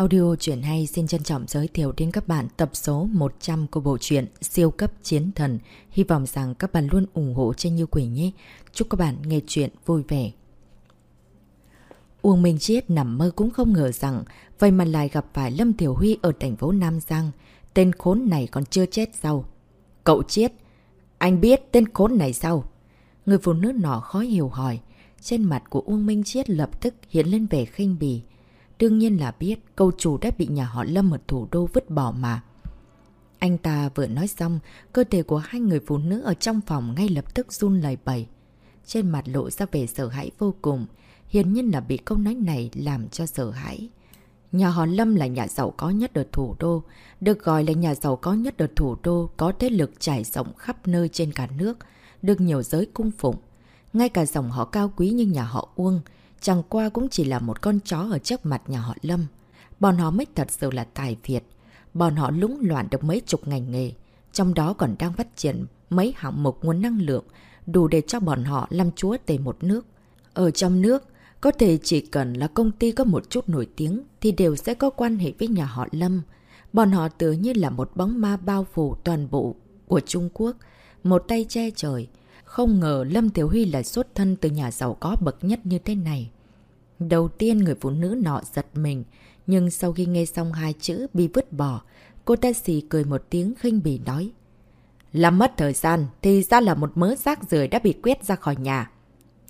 Audio truyện hay xin trân trọng giới thiệu đến các bạn tập số 100 của bộ truyện Siêu cấp chiến thần. Hy vọng rằng các bạn luôn ủng hộ cho Như Quỳnh nhé. Chúc các bạn nghe truyện vui vẻ. Uông Minh Chiết nằm mơ cũng không ngờ rằng vậy mà lại gặp phải Lâm Tiểu Huy ở thành phố Nam Giang. Tên khốn này còn chưa chết sao? Cậu Chiết, anh biết tên khốn này sao? Người phụ nữ nọ khó hiểu hỏi. Trên mặt của Uông Minh Chiết lập tức hiện lên vẻ khinh bì. Đương nhiên là biết câu chủ đã bị nhà họ Lâm ở thủ đô vứt bỏ mà. Anh ta vừa nói xong, cơ thể của hai người phụ nữ ở trong phòng ngay lập tức run lời bẩy. Trên mặt lộ ra vẻ sợ hãi vô cùng, hiển nhiên là bị câu nói này làm cho sợ hãi. Nhà họ Lâm là nhà giàu có nhất ở thủ đô, được gọi là nhà giàu có nhất ở thủ đô, có thế lực trải rộng khắp nơi trên cả nước, được nhiều giới cung phụng. Ngay cả dòng họ cao quý như nhà họ Uông, chẳng qua cũng chỉ là một con chó ở trước mặt nhà họ Lâm. Bọn họ mới thật sự là tài Việt. Bọn họ lũng loạn được mấy chục ngành nghề, trong đó còn đang phát triển mấy hạng mục nguồn năng lượng, đủ để cho bọn họ làm chúa tề một nước. Ở trong nước, có thể chỉ cần là công ty có một chút nổi tiếng thì đều sẽ có quan hệ với nhà họ Lâm. Bọn họ tự như là một bóng ma bao phủ toàn bộ của Trung Quốc, một tay che trời, không ngờ Lâm Tiểu Huy lại xuất thân từ nhà giàu có bậc nhất như thế này. Đầu tiên người phụ nữ nọ giật mình, nhưng sau khi nghe xong hai chữ bị vứt bỏ, cô ta xì cười một tiếng khinh bỉ nói. Làm mất thời gian thì ra là một mớ rác rưởi đã bị quét ra khỏi nhà.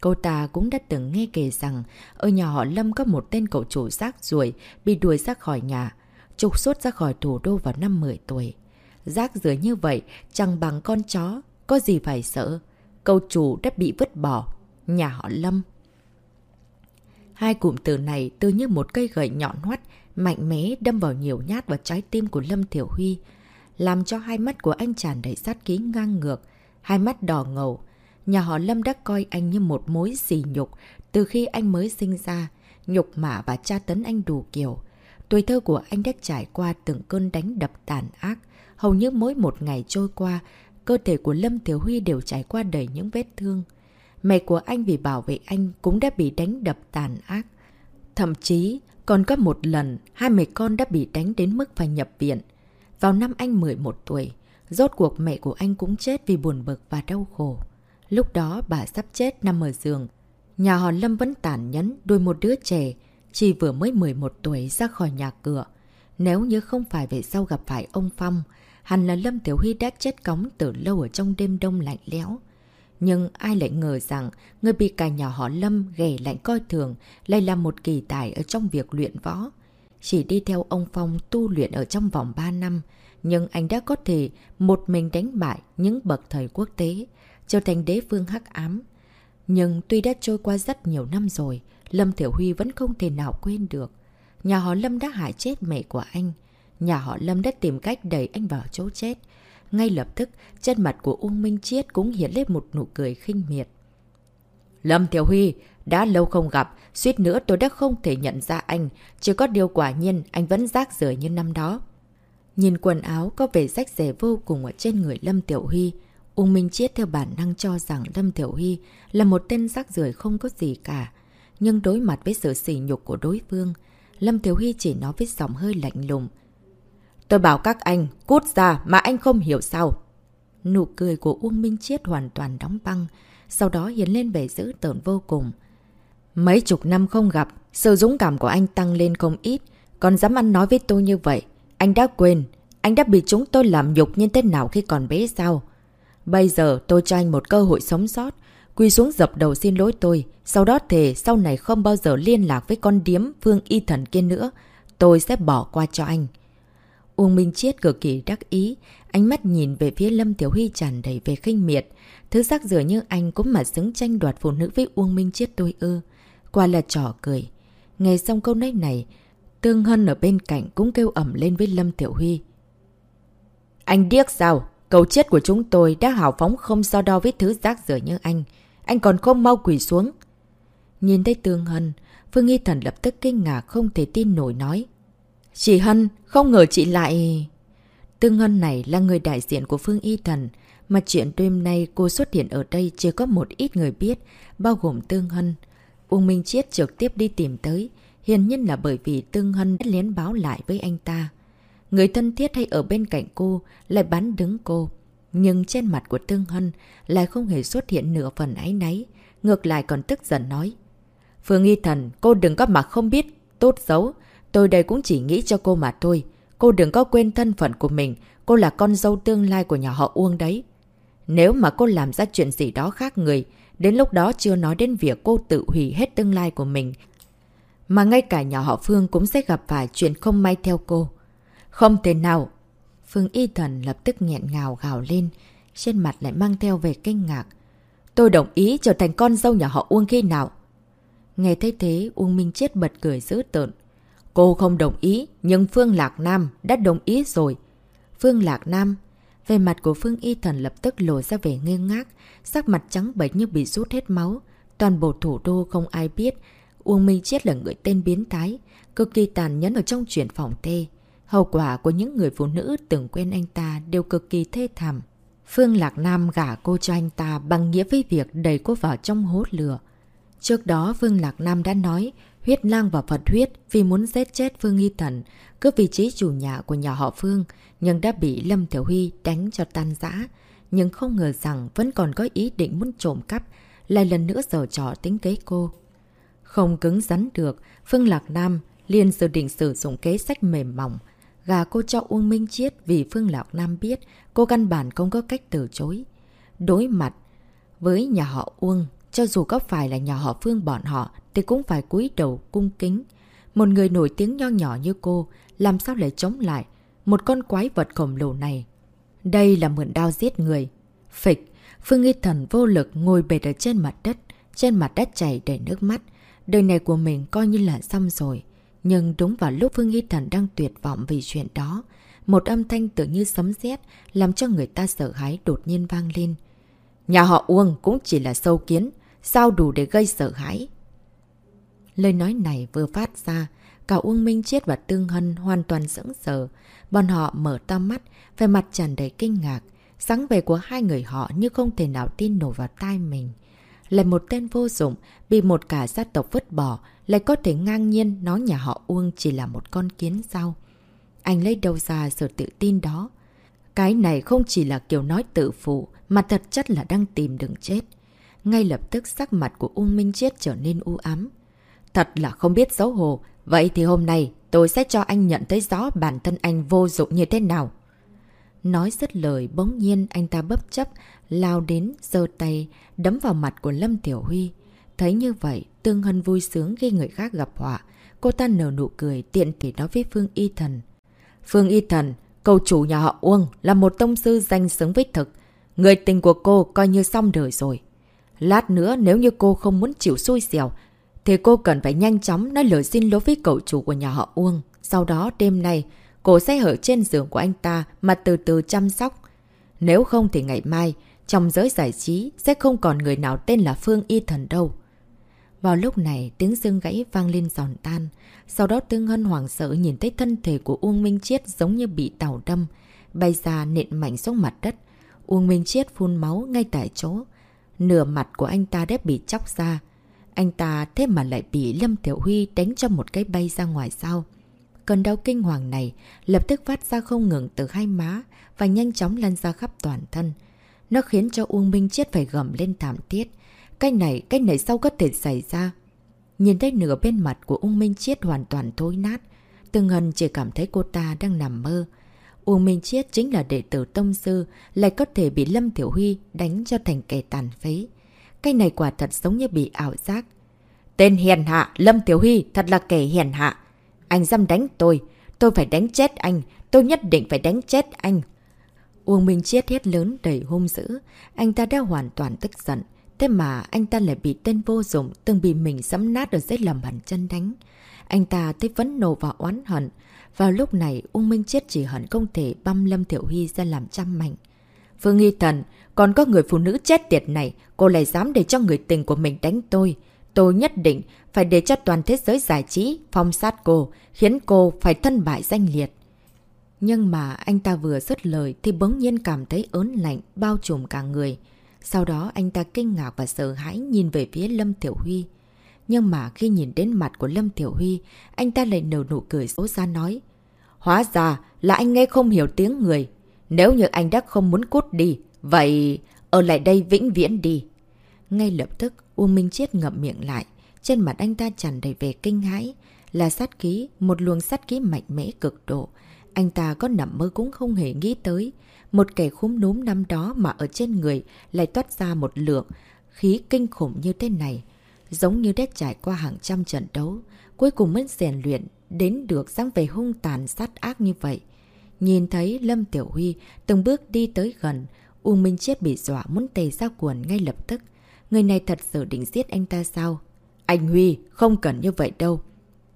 Cô ta cũng đã từng nghe kể rằng ở nhà họ Lâm có một tên cậu chủ rác rưởi bị đuổi ra khỏi nhà, trục xuất ra khỏi thủ đô vào năm 10 tuổi. Rác rưởi như vậy chẳng bằng con chó, có gì phải sợ câu chủ đã bị vứt bỏ. Nhà họ Lâm. Hai cụm từ này tự như một cây gậy nhọn hoắt, mạnh mẽ đâm vào nhiều nhát vào trái tim của Lâm Thiểu Huy, làm cho hai mắt của anh tràn đầy sát khí ngang ngược, hai mắt đỏ ngầu. Nhà họ Lâm đã coi anh như một mối xì nhục từ khi anh mới sinh ra, nhục mạ và tra tấn anh đủ kiểu. Tuổi thơ của anh đã trải qua từng cơn đánh đập tàn ác, hầu như mỗi một ngày trôi qua cơ thể của Lâm Thiếu Huy đều trải qua đầy những vết thương. Mẹ của anh vì bảo vệ anh cũng đã bị đánh đập tàn ác. Thậm chí, còn có một lần, hai mẹ con đã bị đánh đến mức phải nhập viện. Vào năm anh 11 tuổi, rốt cuộc mẹ của anh cũng chết vì buồn bực và đau khổ. Lúc đó bà sắp chết nằm ở giường. Nhà họ Lâm vẫn tàn nhẫn đuôi một đứa trẻ, chỉ vừa mới 11 tuổi ra khỏi nhà cửa. Nếu như không phải về sau gặp phải ông Phong, hẳn là Lâm Tiểu Huy đã chết cống từ lâu ở trong đêm đông lạnh lẽo. Nhưng ai lại ngờ rằng người bị cả nhà họ Lâm ghẻ lạnh coi thường lại là một kỳ tài ở trong việc luyện võ. Chỉ đi theo ông Phong tu luyện ở trong vòng 3 năm, nhưng anh đã có thể một mình đánh bại những bậc thầy quốc tế, trở thành đế vương hắc ám. Nhưng tuy đã trôi qua rất nhiều năm rồi, Lâm Tiểu Huy vẫn không thể nào quên được. Nhà họ Lâm đã hại chết mẹ của anh, nhà họ Lâm đã tìm cách đẩy anh vào chỗ chết. Ngay lập tức, trên mặt của Uông Minh Chiết cũng hiện lên một nụ cười khinh miệt. Lâm Tiểu Huy, đã lâu không gặp, suýt nữa tôi đã không thể nhận ra anh, chỉ có điều quả nhiên anh vẫn rác rưởi như năm đó. Nhìn quần áo có vẻ rách rẻ vô cùng ở trên người Lâm Tiểu Huy, Uông Minh Chiết theo bản năng cho rằng Lâm Tiểu Huy là một tên rác rưởi không có gì cả. Nhưng đối mặt với sự sỉ nhục của đối phương, Lâm Tiểu Huy chỉ nói với giọng hơi lạnh lùng, Tôi bảo các anh, cút ra mà anh không hiểu sao. Nụ cười của Uông Minh Chiết hoàn toàn đóng băng, sau đó hiến lên vẻ dữ tợn vô cùng. Mấy chục năm không gặp, sự dũng cảm của anh tăng lên không ít, còn dám ăn nói với tôi như vậy. Anh đã quên, anh đã bị chúng tôi làm nhục như thế nào khi còn bé sao? Bây giờ tôi cho anh một cơ hội sống sót, quy xuống dập đầu xin lỗi tôi, sau đó thề sau này không bao giờ liên lạc với con điếm Phương Y Thần kia nữa, tôi sẽ bỏ qua cho anh. Uông Minh Chiết cực kỳ đắc ý, ánh mắt nhìn về phía Lâm Tiểu Huy tràn đầy về khinh miệt. Thứ sắc dừa như anh cũng mà xứng tranh đoạt phụ nữ với Uông Minh Chiết tôi ư. Qua là trò cười. Nghe xong câu nói này, Tương Hân ở bên cạnh cũng kêu ẩm lên với Lâm Tiểu Huy. Anh điếc sao? Cầu chết của chúng tôi đã hào phóng không so đo với thứ rác rửa như anh. Anh còn không mau quỷ xuống. Nhìn thấy Tương Hân, Phương Nghi Thần lập tức kinh ngạc không thể tin nổi nói. Chị Hân, không ngờ chị lại... Tương Ngân này là người đại diện của Phương Y Thần, mà chuyện đêm nay cô xuất hiện ở đây chưa có một ít người biết, bao gồm Tương Hân. Uông Minh Chiết trực tiếp đi tìm tới, hiển nhiên là bởi vì Tương Hân đã lén báo lại với anh ta. Người thân thiết hay ở bên cạnh cô lại bắn đứng cô. Nhưng trên mặt của Tương Hân lại không hề xuất hiện nửa phần áy náy, ngược lại còn tức giận nói. Phương Y Thần, cô đừng có mặt không biết, tốt xấu. Tôi đây cũng chỉ nghĩ cho cô mà thôi. Cô đừng có quên thân phận của mình, cô là con dâu tương lai của nhà họ Uông đấy. Nếu mà cô làm ra chuyện gì đó khác người, đến lúc đó chưa nói đến việc cô tự hủy hết tương lai của mình. Mà ngay cả nhà họ Phương cũng sẽ gặp phải chuyện không may theo cô. Không thể nào! Phương Y Thần lập tức nghẹn ngào gào lên, trên mặt lại mang theo về kinh ngạc. Tôi đồng ý trở thành con dâu nhà họ Uông khi nào? Nghe thấy thế, Uông Minh Chết bật cười dữ tợn. Cô không đồng ý, nhưng Phương Lạc Nam đã đồng ý rồi. Phương Lạc Nam về mặt của Phương Y Thần lập tức lộ ra vẻ ngơ ngác, sắc mặt trắng bệch như bị rút hết máu. Toàn bộ thủ đô không ai biết, Uông Minh Chiết là người tên biến thái, cực kỳ tàn nhẫn ở trong chuyện phòng tê. Hậu quả của những người phụ nữ từng quen anh ta đều cực kỳ thê thảm. Phương Lạc Nam gả cô cho anh ta bằng nghĩa với việc đẩy cô vào trong hố lửa. Trước đó Phương Lạc Nam đã nói huyết lang và Phật huyết vì muốn giết chết Phương nghi Thần, cướp vị trí chủ nhà của nhà họ Phương, nhưng đã bị Lâm Thiểu Huy đánh cho tan rã. Nhưng không ngờ rằng vẫn còn có ý định muốn trộm cắp, lại lần nữa giở trò tính kế cô. Không cứng rắn được, Phương Lạc Nam liền dự định sử dụng kế sách mềm mỏng, gà cô cho Uông Minh Chiết vì Phương Lạc Nam biết cô căn bản không có cách từ chối. Đối mặt với nhà họ Uông, cho dù có phải là nhà họ Phương bọn họ thì cũng phải cúi đầu cung kính. Một người nổi tiếng nho nhỏ như cô làm sao lại chống lại một con quái vật khổng lồ này. Đây là mượn đao giết người. Phịch, Phương nghi Thần vô lực ngồi bệt ở trên mặt đất, trên mặt đất chảy đầy nước mắt. Đời này của mình coi như là xong rồi. Nhưng đúng vào lúc Phương nghi Thần đang tuyệt vọng vì chuyện đó, một âm thanh tự như sấm sét làm cho người ta sợ hãi đột nhiên vang lên. Nhà họ Uông cũng chỉ là sâu kiến, sao đủ để gây sợ hãi. Lời nói này vừa phát ra, cả Uông Minh Chiết và Tương Hân hoàn toàn sững sờ. Bọn họ mở to mắt, về mặt tràn đầy kinh ngạc. Sáng về của hai người họ như không thể nào tin nổi vào tai mình. Lại một tên vô dụng, bị một cả gia tộc vứt bỏ, lại có thể ngang nhiên nói nhà họ Uông chỉ là một con kiến sao. Anh lấy đâu ra sự tự tin đó? Cái này không chỉ là kiểu nói tự phụ, mà thật chất là đang tìm đường chết. Ngay lập tức sắc mặt của Uông Minh Chiết trở nên u ám. Thật là không biết xấu hổ. Vậy thì hôm nay tôi sẽ cho anh nhận thấy rõ bản thân anh vô dụng như thế nào. Nói dứt lời bỗng nhiên anh ta bấp chấp, lao đến, giơ tay, đấm vào mặt của Lâm Tiểu Huy. Thấy như vậy, Tương Hân vui sướng khi người khác gặp họa. Cô ta nở nụ cười tiện thì nói với Phương Y Thần. Phương Y Thần, cầu chủ nhà họ Uông là một tông sư danh xứng với thực. Người tình của cô coi như xong đời rồi. Lát nữa nếu như cô không muốn chịu xui xẻo, thì cô cần phải nhanh chóng nói lời xin lỗi với cậu chủ của nhà họ Uông. Sau đó đêm nay, cô sẽ ở trên giường của anh ta mà từ từ chăm sóc. Nếu không thì ngày mai, trong giới giải trí sẽ không còn người nào tên là Phương Y Thần đâu. Vào lúc này, tiếng dương gãy vang lên giòn tan. Sau đó Tương Hân hoảng sợ nhìn thấy thân thể của Uông Minh Chiết giống như bị tàu đâm, bay ra nện mạnh xuống mặt đất. Uông Minh Chiết phun máu ngay tại chỗ. Nửa mặt của anh ta đã bị chóc ra. Anh ta thế mà lại bị Lâm Tiểu Huy đánh cho một cái bay ra ngoài sao. Cơn đau kinh hoàng này lập tức phát ra không ngừng từ hai má và nhanh chóng lan ra khắp toàn thân. Nó khiến cho Uông Minh Chiết phải gầm lên thảm thiết. Cái này, cái này sao có thể xảy ra? Nhìn thấy nửa bên mặt của Uông Minh Chiết hoàn toàn thối nát. Từng Hân chỉ cảm thấy cô ta đang nằm mơ. Uông Minh Chiết chính là đệ tử tông sư, lại có thể bị Lâm Tiểu Huy đánh cho thành kẻ tàn phế. Cái này quả thật giống như bị ảo giác. Tên hiền hạ, Lâm Tiểu Huy thật là kẻ hiền hạ. Anh dám đánh tôi, tôi phải đánh chết anh, tôi nhất định phải đánh chết anh. Uông Minh Chiết hét lớn đầy hung dữ, anh ta đã hoàn toàn tức giận. Thế mà anh ta lại bị tên vô dụng từng bị mình sẫm nát ở dưới lầm hẳn chân đánh. Anh ta thấy vấn nộ và oán hận. Vào lúc này, uông Minh Chết chỉ hận không thể băm Lâm Thiểu Huy ra làm trăm mảnh. Phương Nghi Thần, còn có người phụ nữ chết tiệt này, cô lại dám để cho người tình của mình đánh tôi. Tôi nhất định phải để cho toàn thế giới giải trí, phong sát cô, khiến cô phải thân bại danh liệt. Nhưng mà anh ta vừa dứt lời thì bỗng nhiên cảm thấy ớn lạnh, bao trùm cả người. Sau đó anh ta kinh ngạc và sợ hãi nhìn về phía Lâm Tiểu Huy. Nhưng mà khi nhìn đến mặt của Lâm Tiểu Huy, anh ta lại nở nụ cười xấu xa nói. Hóa ra là anh nghe không hiểu tiếng người. Nếu như anh đã không muốn cút đi, vậy ở lại đây vĩnh viễn đi. Ngay lập tức, Uông Minh Chiết ngậm miệng lại. Trên mặt anh ta tràn đầy vẻ kinh hãi. Là sát khí, một luồng sát khí mạnh mẽ cực độ. Anh ta có nằm mơ cũng không hề nghĩ tới. Một kẻ khúm núm năm đó mà ở trên người lại toát ra một lượng khí kinh khủng như thế này. Giống như đã trải qua hàng trăm trận đấu, cuối cùng mới rèn luyện đến được dáng về hung tàn sát ác như vậy. Nhìn thấy Lâm Tiểu Huy từng bước đi tới gần, Uông Minh Chết bị dọa muốn tề ra cuồn ngay lập tức. Người này thật sự định giết anh ta sao? Anh Huy, không cần như vậy đâu.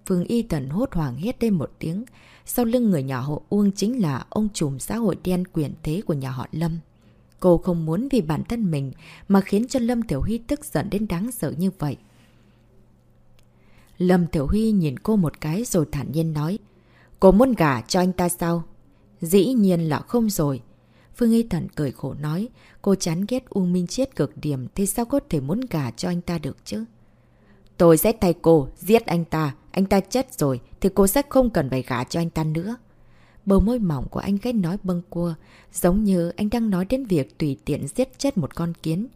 Phương Y Tần hốt hoảng hét lên một tiếng. Sau lưng người nhà họ Uông chính là ông trùm xã hội đen quyền thế của nhà họ Lâm. Cô không muốn vì bản thân mình mà khiến cho Lâm Tiểu Huy tức giận đến đáng sợ như vậy. Lâm Tiểu Huy nhìn cô một cái rồi thản nhiên nói. Cô muốn gả cho anh ta sao? Dĩ nhiên là không rồi. Phương Y Thần cười khổ nói. Cô chán ghét Uông Minh Chiết cực điểm thì sao có thể muốn gả cho anh ta được chứ? Tôi sẽ thay cô, giết anh ta. Anh ta chết rồi thì cô sẽ không cần phải gả cho anh ta nữa. Bầu môi mỏng của anh ghét nói bâng cua, giống như anh đang nói đến việc tùy tiện giết chết một con kiến.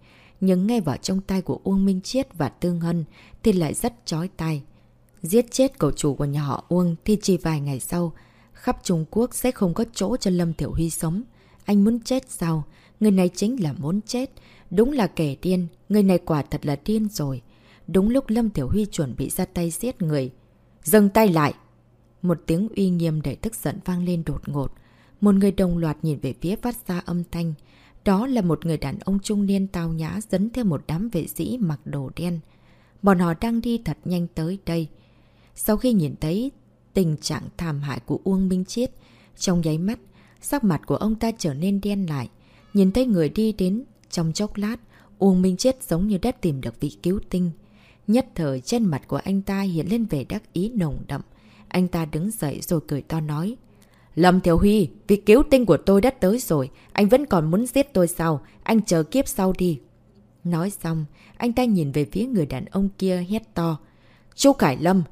Nhưng nghe vào trong tay của Uông Minh Chiết và Tương Hân thì lại rất chói tai. Giết chết cậu chủ của nhà họ Uông thì chỉ vài ngày sau, khắp Trung Quốc sẽ không có chỗ cho Lâm Tiểu Huy sống. Anh muốn chết sao? Người này chính là muốn chết. Đúng là kẻ điên, người này quả thật là điên rồi. Đúng lúc Lâm Tiểu Huy chuẩn bị ra tay giết người. Dừng tay lại! Một tiếng uy nghiêm để tức giận vang lên đột ngột. Một người đồng loạt nhìn về phía phát ra âm thanh. Đó là một người đàn ông trung niên tao nhã dẫn theo một đám vệ sĩ mặc đồ đen. Bọn họ đang đi thật nhanh tới đây. Sau khi nhìn thấy tình trạng thảm hại của Uông Minh Chiết, trong giấy mắt, sắc mặt của ông ta trở nên đen lại. Nhìn thấy người đi đến, trong chốc lát, Uông Minh Chiết giống như đã tìm được vị cứu tinh. Nhất thời trên mặt của anh ta hiện lên vẻ đắc ý nồng đậm. Anh ta đứng dậy rồi cười to nói. Lâm Thiểu Huy, vị cứu tinh của tôi đã tới rồi. Anh vẫn còn muốn giết tôi sao? Anh chờ kiếp sau đi. Nói xong, anh ta nhìn về phía người đàn ông kia hét to. Chú Cải Lâm,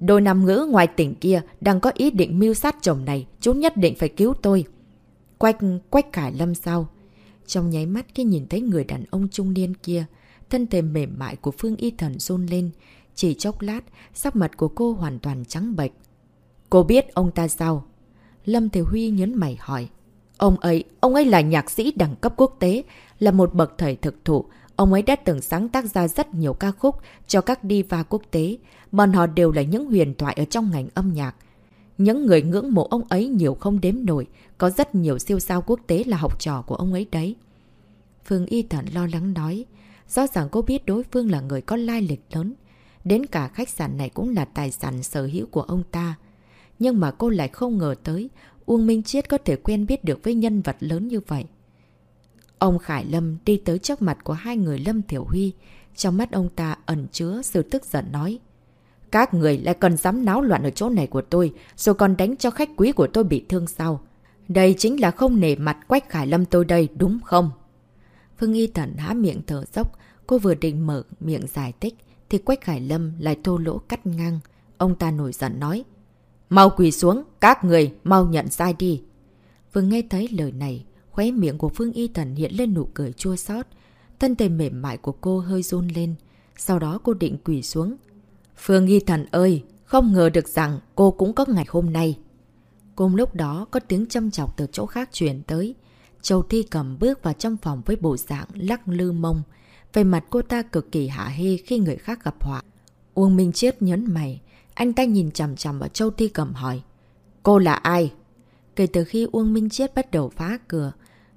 đôi nam ngữ ngoài tỉnh kia đang có ý định mưu sát chồng này. Chú nhất định phải cứu tôi. Quách, Quách Cải Lâm sao? Trong nháy mắt khi nhìn thấy người đàn ông trung niên kia, thân thể mềm mại của Phương Y Thần run lên. Chỉ chốc lát, sắc mặt của cô hoàn toàn trắng bệch. Cô biết ông ta sao? Lâm Thế Huy nhấn mày hỏi. Ông ấy, ông ấy là nhạc sĩ đẳng cấp quốc tế, là một bậc thầy thực thụ. Ông ấy đã từng sáng tác ra rất nhiều ca khúc cho các diva quốc tế. Bọn họ đều là những huyền thoại ở trong ngành âm nhạc. Những người ngưỡng mộ ông ấy nhiều không đếm nổi, có rất nhiều siêu sao quốc tế là học trò của ông ấy đấy. Phương Y Thần lo lắng nói, rõ ràng cô biết đối phương là người có lai lịch lớn. Đến cả khách sạn này cũng là tài sản sở hữu của ông ta. Nhưng mà cô lại không ngờ tới Uông Minh Chiết có thể quen biết được với nhân vật lớn như vậy. Ông Khải Lâm đi tới trước mặt của hai người Lâm Thiểu Huy. Trong mắt ông ta ẩn chứa sự tức giận nói. Các người lại còn dám náo loạn ở chỗ này của tôi, rồi còn đánh cho khách quý của tôi bị thương sao? Đây chính là không nể mặt Quách Khải Lâm tôi đây, đúng không? Phương Y Thần há miệng thở dốc, cô vừa định mở miệng giải thích, thì Quách Khải Lâm lại thô lỗ cắt ngang. Ông ta nổi giận nói. Mau quỳ xuống, các người, mau nhận sai đi. Vừa nghe thấy lời này, khóe miệng của Phương Y Thần hiện lên nụ cười chua xót Thân thể mềm mại của cô hơi run lên. Sau đó cô định quỳ xuống. Phương Nghi Thần ơi, không ngờ được rằng cô cũng có ngày hôm nay. Cùng lúc đó có tiếng châm chọc từ chỗ khác chuyển tới. Châu Thi cầm bước vào trong phòng với bộ dạng lắc lư mông. Về mặt cô ta cực kỳ hạ hê khi người khác gặp họa. Uông Minh Chiết nhấn mày. Anh ta nhìn chằm chằm vào Châu Thi cầm hỏi. Cô là ai? Kể từ khi Uông Minh Chiết bắt đầu phá cửa,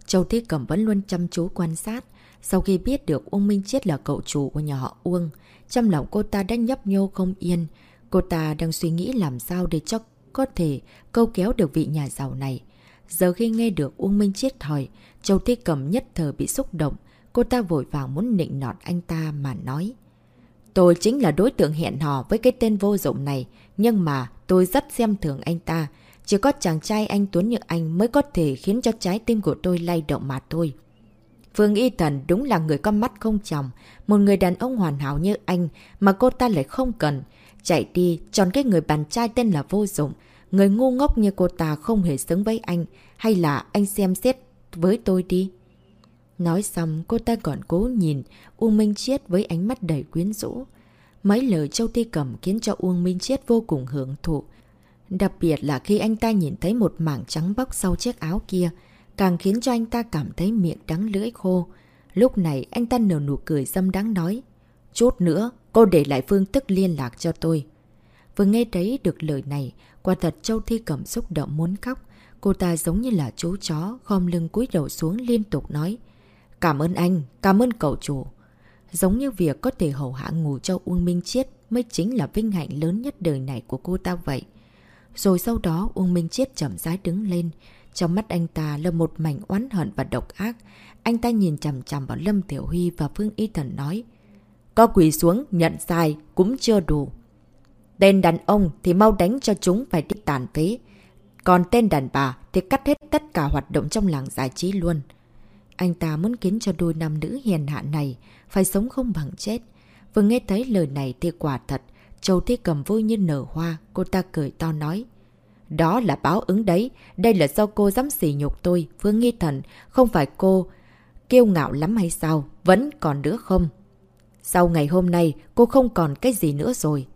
Châu Thi cầm vẫn luôn chăm chú quan sát. Sau khi biết được Uông Minh Chiết là cậu chủ của nhà họ Uông, trong lòng cô ta đã nhấp nhô không yên. Cô ta đang suy nghĩ làm sao để cho có thể câu kéo được vị nhà giàu này. Giờ khi nghe được Uông Minh Chiết hỏi, Châu Thi cầm nhất thời bị xúc động. Cô ta vội vàng muốn nịnh nọt anh ta mà nói. Tôi chính là đối tượng hẹn hò với cái tên vô dụng này, nhưng mà tôi rất xem thường anh ta. Chỉ có chàng trai anh Tuấn như anh mới có thể khiến cho trái tim của tôi lay động mà thôi. Vương Y Thần đúng là người có mắt không chồng. Một người đàn ông hoàn hảo như anh mà cô ta lại không cần. Chạy đi, chọn cái người bạn trai tên là vô dụng. Người ngu ngốc như cô ta không hề xứng với anh. Hay là anh xem xét với tôi đi. Nói xong, cô ta còn cố nhìn Uông Minh Chiết với ánh mắt đầy quyến rũ. Mấy lời Châu Ti Cầm khiến cho Uông Minh Chiết vô cùng hưởng thụ. Đặc biệt là khi anh ta nhìn thấy một mảng trắng bóc sau chiếc áo kia, càng khiến cho anh ta cảm thấy miệng đắng lưỡi khô. Lúc này anh ta nở nụ cười dâm đáng nói. Chút nữa, cô để lại phương tức liên lạc cho tôi. Vừa nghe thấy được lời này, quả thật Châu Thi Cẩm xúc động muốn khóc. Cô ta giống như là chú chó, khom lưng cúi đầu xuống liên tục nói. Cảm ơn anh, cảm ơn cậu chủ. Giống như việc có thể hầu hạ ngủ cho Uông Minh Chiết mới chính là vinh hạnh lớn nhất đời này của cô ta vậy. Rồi sau đó Uông Minh Chiết chậm rãi đứng lên. Trong mắt anh ta là một mảnh oán hận và độc ác. Anh ta nhìn chằm chằm vào Lâm Tiểu Huy và Phương Y Thần nói. Có quỳ xuống, nhận sai, cũng chưa đủ. Tên đàn ông thì mau đánh cho chúng phải đi tàn phế. Còn tên đàn bà thì cắt hết tất cả hoạt động trong làng giải trí luôn. Anh ta muốn khiến cho đôi nam nữ hiền hạ này phải sống không bằng chết. Vừa nghe thấy lời này thì quả thật, Châu Thế Cầm vui như nở hoa, cô ta cười to nói. Đó là báo ứng đấy, đây là do cô dám xỉ nhục tôi, Phương Nghi Thần, không phải cô kiêu ngạo lắm hay sao, vẫn còn nữa không? Sau ngày hôm nay, cô không còn cái gì nữa rồi.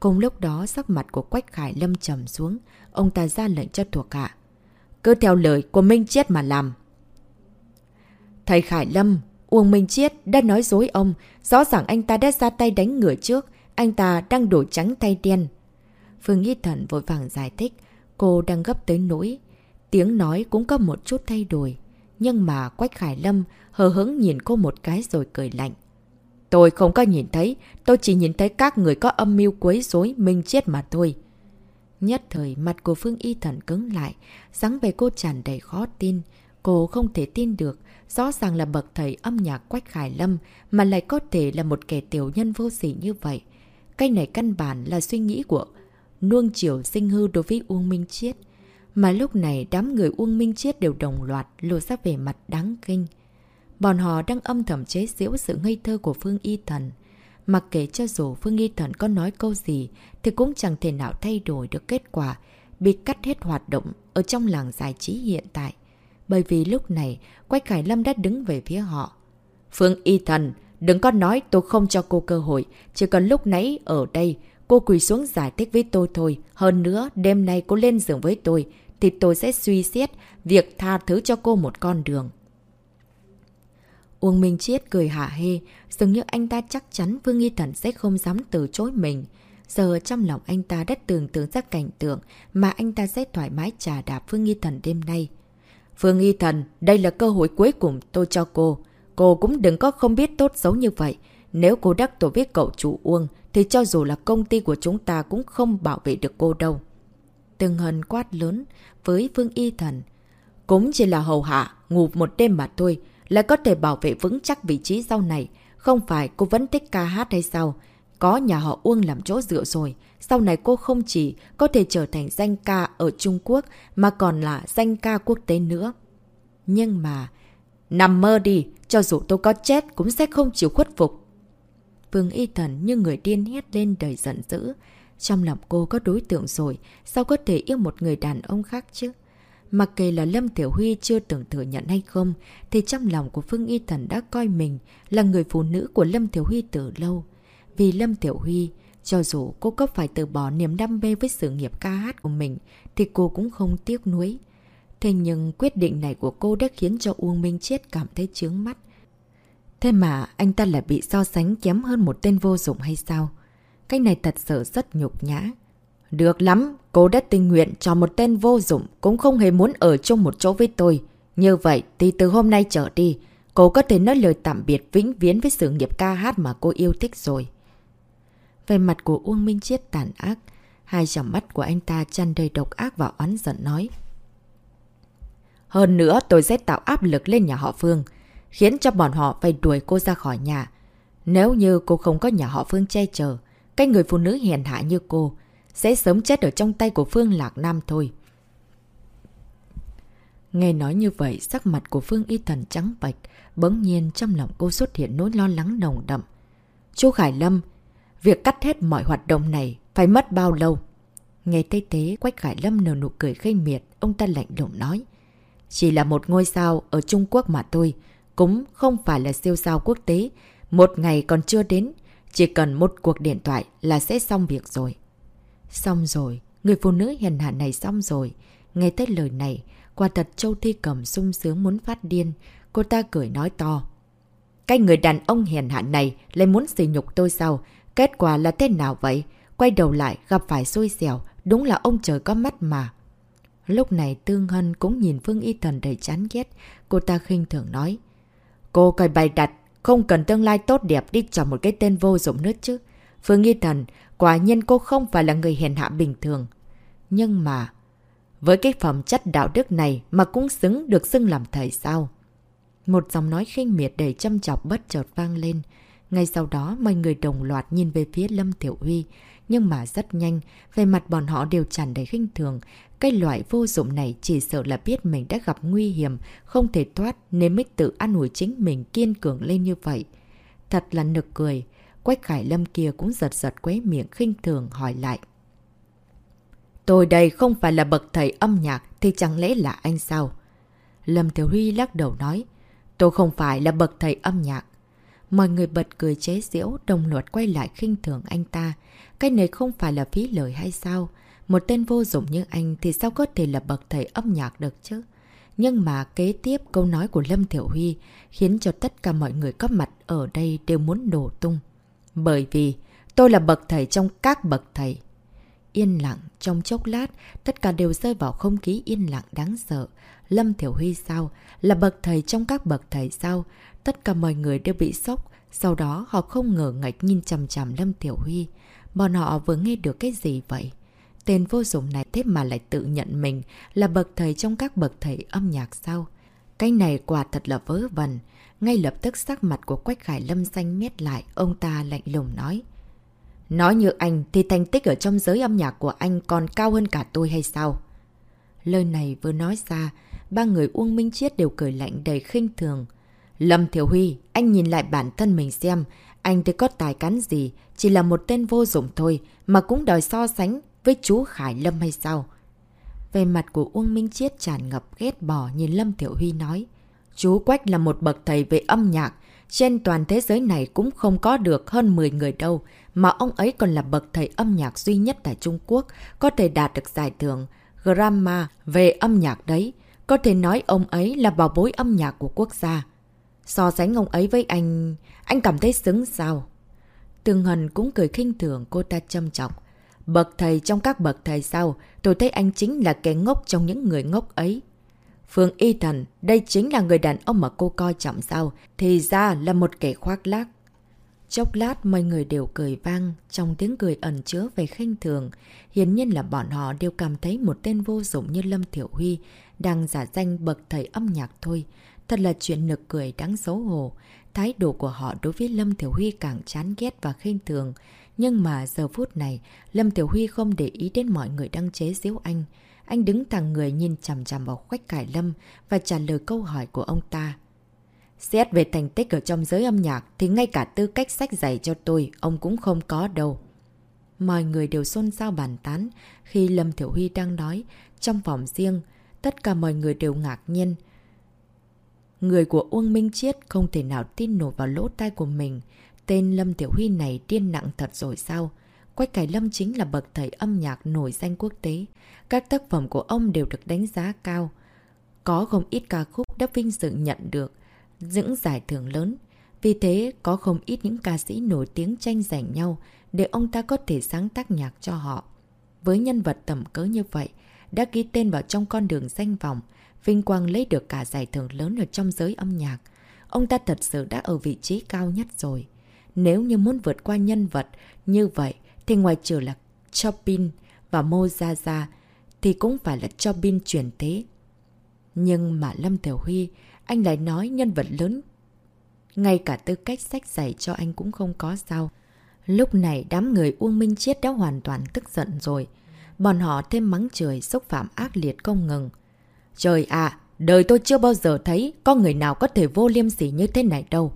Cùng lúc đó, sắc mặt của Quách Khải Lâm trầm xuống, ông ta ra lệnh cho thuộc hạ. Cứ theo lời của Minh Chết mà làm. Thầy Khải Lâm, Uông Minh Chiết đã nói dối ông, rõ ràng anh ta đã ra tay đánh người trước, anh ta đang đổ trắng tay đen. Phương Nghi Thần vội vàng giải thích, cô đang gấp tới nỗi. Tiếng nói cũng có một chút thay đổi. Nhưng mà Quách Khải Lâm hờ hứng nhìn cô một cái rồi cười lạnh. Tôi không có nhìn thấy, tôi chỉ nhìn thấy các người có âm mưu quấy rối Minh chết mà thôi. Nhất thời mặt của Phương Y Thần cứng lại, dáng về cô tràn đầy khó tin. Cô không thể tin được, rõ ràng là bậc thầy âm nhạc Quách Khải Lâm mà lại có thể là một kẻ tiểu nhân vô sỉ như vậy. Cái này căn bản là suy nghĩ của nuông chiều sinh hư đối với Uông Minh Chiết. Mà lúc này đám người Uông Minh Chiết đều đồng loạt lộ ra về mặt đáng kinh. Bọn họ đang âm thầm chế giễu sự ngây thơ của Phương Y Thần. Mặc kệ cho dù Phương Y Thần có nói câu gì thì cũng chẳng thể nào thay đổi được kết quả bị cắt hết hoạt động ở trong làng giải trí hiện tại. Bởi vì lúc này, Quách Khải Lâm đã đứng về phía họ. Phương Y Thần, đừng có nói tôi không cho cô cơ hội. Chỉ cần lúc nãy ở đây, cô quỳ xuống giải thích với tôi thôi. Hơn nữa, đêm nay cô lên giường với tôi, thì tôi sẽ suy xét việc tha thứ cho cô một con đường. Uông Minh Chiết cười hạ hê, dường như anh ta chắc chắn Vương nghi Thần sẽ không dám từ chối mình. Giờ trong lòng anh ta đã tưởng tượng ra cảnh tượng mà anh ta sẽ thoải mái trà đạp Vương nghi Thần đêm nay. Phương nghi Thần, đây là cơ hội cuối cùng tôi cho cô. Cô cũng đừng có không biết tốt xấu như vậy. Nếu cô đắc tổ với cậu chủ Uông, thì cho dù là công ty của chúng ta cũng không bảo vệ được cô đâu. Từng hần quát lớn với Phương Y Thần. Cũng chỉ là hầu hạ, ngủ một đêm mà thôi, lại có thể bảo vệ vững chắc vị trí sau này. Không phải cô vẫn thích ca hát hay sao? Có nhà họ Uông làm chỗ dựa rồi. Sau này cô không chỉ có thể trở thành danh ca ở Trung Quốc mà còn là danh ca quốc tế nữa. Nhưng mà, nằm mơ đi, cho dù tôi có chết cũng sẽ không chịu khuất phục. Vương Y Thần như người điên hét lên đầy giận dữ. Trong lòng cô có đối tượng rồi, sao có thể yêu một người đàn ông khác chứ? Mặc kệ là Lâm Tiểu Huy chưa từng thừa nhận hay không, thì trong lòng của Phương Y Thần đã coi mình là người phụ nữ của Lâm Tiểu Huy từ lâu. Vì Lâm Tiểu Huy, cho dù cô có phải từ bỏ niềm đam mê với sự nghiệp ca hát của mình, thì cô cũng không tiếc nuối. Thế nhưng quyết định này của cô đã khiến cho Uông Minh Chết cảm thấy chướng mắt. Thế mà anh ta lại bị so sánh kém hơn một tên vô dụng hay sao? Cái này thật sự rất nhục nhã. Được lắm, cô đã tình nguyện cho một tên vô dụng cũng không hề muốn ở chung một chỗ với tôi. Như vậy thì từ hôm nay trở đi, cô có thể nói lời tạm biệt vĩnh viễn với sự nghiệp ca hát mà cô yêu thích rồi. Về mặt của Uông Minh Chiết tàn ác, hai tròng mắt của anh ta chăn đầy độc ác và oán giận nói. Hơn nữa tôi sẽ tạo áp lực lên nhà họ Phương, khiến cho bọn họ phải đuổi cô ra khỏi nhà. Nếu như cô không có nhà họ Phương che chở, cái người phụ nữ hiền hạ như cô sẽ sớm chết ở trong tay của Phương Lạc Nam thôi. Nghe nói như vậy, sắc mặt của Phương Y Thần trắng bạch, bỗng nhiên trong lòng cô xuất hiện nỗi lo lắng nồng đậm. Chú Khải Lâm, việc cắt hết mọi hoạt động này phải mất bao lâu? Nghe tây tế, Quách Khải Lâm nở nụ cười khinh miệt, ông ta lạnh lùng nói. Chỉ là một ngôi sao ở Trung Quốc mà thôi, cũng không phải là siêu sao quốc tế. Một ngày còn chưa đến, chỉ cần một cuộc điện thoại là sẽ xong việc rồi. Xong rồi, người phụ nữ hiền hạ này xong rồi. Nghe tới lời này, quả thật Châu Thi Cầm sung sướng muốn phát điên. Cô ta cười nói to. Cái người đàn ông hiền hạ này lại muốn xỉ nhục tôi sao? Kết quả là thế nào vậy? Quay đầu lại gặp phải xui xẻo, đúng là ông trời có mắt mà. Lúc này Tương Hân cũng nhìn Phương Y Thần đầy chán ghét. Cô ta khinh thường nói. Cô coi bày đặt, không cần tương lai tốt đẹp đi cho một cái tên vô dụng nữa chứ. Phương nghi Thần, quả nhiên cô không phải là người hiền hạ bình thường. Nhưng mà, với cái phẩm chất đạo đức này mà cũng xứng được xưng làm thầy sao? Một dòng nói khinh miệt đầy châm chọc bất chợt vang lên. Ngay sau đó, mọi người đồng loạt nhìn về phía Lâm Tiểu Huy. Nhưng mà rất nhanh, về mặt bọn họ đều tràn đầy khinh thường. Cái loại vô dụng này chỉ sợ là biết mình đã gặp nguy hiểm, không thể thoát nên mới tự an ủi chính mình kiên cường lên như vậy. Thật là nực cười. Quách Khải Lâm kia cũng giật giật quế miệng khinh thường hỏi lại. Tôi đây không phải là bậc thầy âm nhạc thì chẳng lẽ là anh sao? Lâm Tiểu Huy lắc đầu nói. Tôi không phải là bậc thầy âm nhạc. Mọi người bật cười chế giễu, đồng loạt quay lại khinh thường anh ta. Cái này không phải là phí lời hay sao? Một tên vô dụng như anh thì sao có thể là bậc thầy âm nhạc được chứ? Nhưng mà kế tiếp câu nói của Lâm Thiểu Huy khiến cho tất cả mọi người có mặt ở đây đều muốn đổ tung. Bởi vì tôi là bậc thầy trong các bậc thầy. Yên lặng, trong chốc lát, tất cả đều rơi vào không khí yên lặng đáng sợ. Lâm Thiểu Huy sao? Là bậc thầy trong các bậc thầy sao? Tất cả mọi người đều bị sốc. Sau đó họ không ngờ ngạch nhìn chằm chằm Lâm Tiểu Huy. Bọn họ vừa nghe được cái gì vậy? Tên vô dụng này thế mà lại tự nhận mình là bậc thầy trong các bậc thầy âm nhạc sao? Cái này quả thật là vớ vẩn. Ngay lập tức sắc mặt của Quách Khải Lâm xanh mét lại, ông ta lạnh lùng nói. Nói như anh thì thành tích ở trong giới âm nhạc của anh còn cao hơn cả tôi hay sao? Lời này vừa nói ra, ba người Uông Minh Chiết đều cười lạnh đầy khinh thường. Lâm Thiểu Huy, anh nhìn lại bản thân mình xem, anh thì có tài cán gì, chỉ là một tên vô dụng thôi, mà cũng đòi so sánh với chú Khải Lâm hay sao? Về mặt của Uông Minh Chiết tràn ngập ghét bỏ nhìn Lâm Thiểu Huy nói. Chú Quách là một bậc thầy về âm nhạc, trên toàn thế giới này cũng không có được hơn 10 người đâu, mà ông ấy còn là bậc thầy âm nhạc duy nhất tại Trung Quốc, có thể đạt được giải thưởng Gramma về âm nhạc đấy. Có thể nói ông ấy là bảo bối âm nhạc của quốc gia. So sánh ông ấy với anh, anh cảm thấy xứng sao? Tường Hần cũng cười khinh thường cô ta châm trọng. Bậc thầy trong các bậc thầy sau, tôi thấy anh chính là kẻ ngốc trong những người ngốc ấy. Phương Y Thần, đây chính là người đàn ông mà cô coi trọng sao, thì ra là một kẻ khoác lác. Chốc lát mọi người đều cười vang, trong tiếng cười ẩn chứa về khinh thường. Hiển nhiên là bọn họ đều cảm thấy một tên vô dụng như Lâm Thiểu Huy đang giả danh bậc thầy âm nhạc thôi. Thật là chuyện nực cười đáng xấu hổ. Thái độ của họ đối với Lâm Thiểu Huy càng chán ghét và khinh thường. Nhưng mà giờ phút này, Lâm Tiểu Huy không để ý đến mọi người đang chế giễu anh. Anh đứng thẳng người nhìn chằm chằm vào Khoách Cải Lâm và trả lời câu hỏi của ông ta. Xét về thành tích ở trong giới âm nhạc thì ngay cả tư cách sách dạy cho tôi ông cũng không có đâu. Mọi người đều xôn xao bàn tán khi Lâm Thiểu Huy đang nói trong phòng riêng. Tất cả mọi người đều ngạc nhiên. Người của Uông Minh Chiết không thể nào tin nổi vào lỗ tai của mình. Tên Lâm Tiểu Huy này điên nặng thật rồi sao? Quách Cải Lâm chính là bậc thầy âm nhạc nổi danh quốc tế. Các tác phẩm của ông đều được đánh giá cao. Có không ít ca khúc đã vinh dự nhận được những giải thưởng lớn. Vì thế, có không ít những ca sĩ nổi tiếng tranh giành nhau để ông ta có thể sáng tác nhạc cho họ. Với nhân vật tầm cỡ như vậy, đã ghi tên vào trong con đường danh vọng, vinh quang lấy được cả giải thưởng lớn ở trong giới âm nhạc. Ông ta thật sự đã ở vị trí cao nhất rồi. Nếu như muốn vượt qua nhân vật như vậy, thì ngoài trừ là Chopin và Mozart thì cũng phải là Chopin chuyển thế. Nhưng mà Lâm Tiểu Huy anh lại nói nhân vật lớn. Ngay cả tư cách sách dạy cho anh cũng không có sao. Lúc này đám người Uông Minh Chiết đã hoàn toàn tức giận rồi. Bọn họ thêm mắng trời xúc phạm ác liệt không ngừng. Trời ạ, Đời tôi chưa bao giờ thấy có người nào có thể vô liêm sỉ như thế này đâu.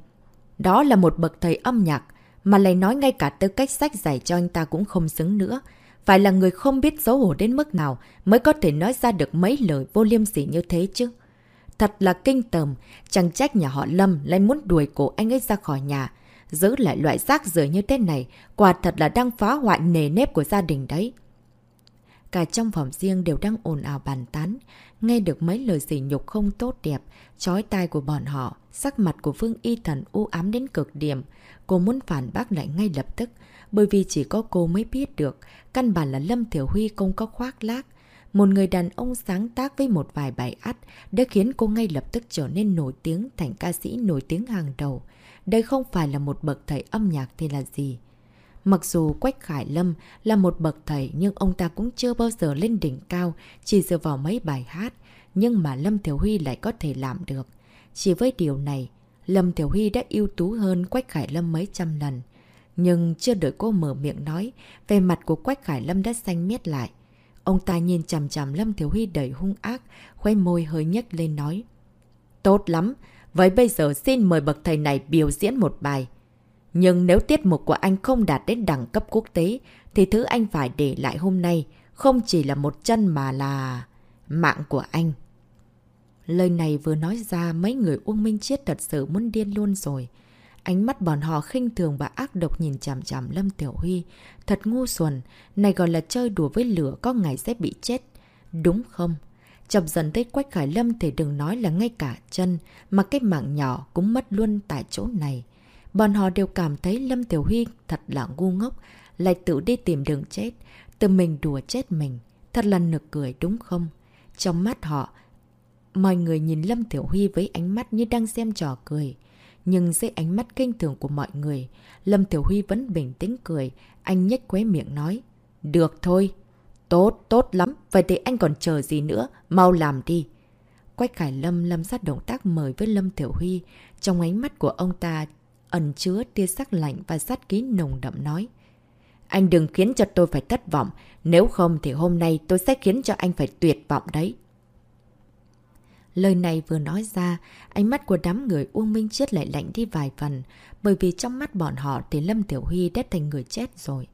Đó là một bậc thầy âm nhạc, mà lại nói ngay cả tư cách sách dạy cho anh ta cũng không xứng nữa. Phải là người không biết xấu hổ đến mức nào mới có thể nói ra được mấy lời vô liêm sỉ như thế chứ. Thật là kinh tởm, chẳng trách nhà họ Lâm lại muốn đuổi cổ anh ấy ra khỏi nhà. Giữ lại loại rác rưởi như thế này, quả thật là đang phá hoại nề nếp của gia đình đấy. Cả trong phòng riêng đều đang ồn ào bàn tán, nghe được mấy lời sỉ nhục không tốt đẹp, chói tai của bọn họ, sắc mặt của Phương Y Thần u ám đến cực điểm. Cô muốn phản bác lại ngay lập tức, bởi vì chỉ có cô mới biết được, căn bản là Lâm Thiểu Huy không có khoác lác. Một người đàn ông sáng tác với một vài bài ắt đã khiến cô ngay lập tức trở nên nổi tiếng thành ca sĩ nổi tiếng hàng đầu. Đây không phải là một bậc thầy âm nhạc thì là gì. Mặc dù Quách Khải Lâm là một bậc thầy nhưng ông ta cũng chưa bao giờ lên đỉnh cao chỉ dựa vào mấy bài hát. Nhưng mà Lâm Thiểu Huy lại có thể làm được. Chỉ với điều này, Lâm Thiểu Huy đã ưu tú hơn Quách Khải Lâm mấy trăm lần. Nhưng chưa đợi cô mở miệng nói, về mặt của Quách Khải Lâm đã xanh miết lại. Ông ta nhìn chằm chằm Lâm Thiếu Huy đầy hung ác, khoe môi hơi nhếch lên nói. Tốt lắm, vậy bây giờ xin mời bậc thầy này biểu diễn một bài. Nhưng nếu tiết mục của anh không đạt đến đẳng cấp quốc tế, thì thứ anh phải để lại hôm nay không chỉ là một chân mà là... mạng của anh. Lời này vừa nói ra mấy người Uông Minh Chiết thật sự muốn điên luôn rồi. Ánh mắt bọn họ khinh thường và ác độc nhìn chằm chằm Lâm Tiểu Huy. Thật ngu xuẩn, này gọi là chơi đùa với lửa có ngày sẽ bị chết. Đúng không? Chọc dần tới Quách Khải Lâm thì đừng nói là ngay cả chân, mà cái mạng nhỏ cũng mất luôn tại chỗ này. Bọn họ đều cảm thấy Lâm Tiểu Huy thật là ngu ngốc, lại tự đi tìm đường chết, tự mình đùa chết mình. Thật là nực cười đúng không? Trong mắt họ, mọi người nhìn Lâm Tiểu Huy với ánh mắt như đang xem trò cười. Nhưng dưới ánh mắt kinh thường của mọi người, Lâm Tiểu Huy vẫn bình tĩnh cười, anh nhếch quế miệng nói. Được thôi. Tốt, tốt lắm. Vậy thì anh còn chờ gì nữa? Mau làm đi. Quách Khải Lâm lâm sát động tác mời với Lâm Tiểu Huy. Trong ánh mắt của ông ta ẩn chứa tia sắc lạnh và sát ký nồng đậm nói. Anh đừng khiến cho tôi phải thất vọng. Nếu không thì hôm nay tôi sẽ khiến cho anh phải tuyệt vọng đấy. Lời này vừa nói ra, ánh mắt của đám người Uông Minh Chiết lại lạnh đi vài phần, bởi vì trong mắt bọn họ thì Lâm Tiểu Huy đã thành người chết rồi.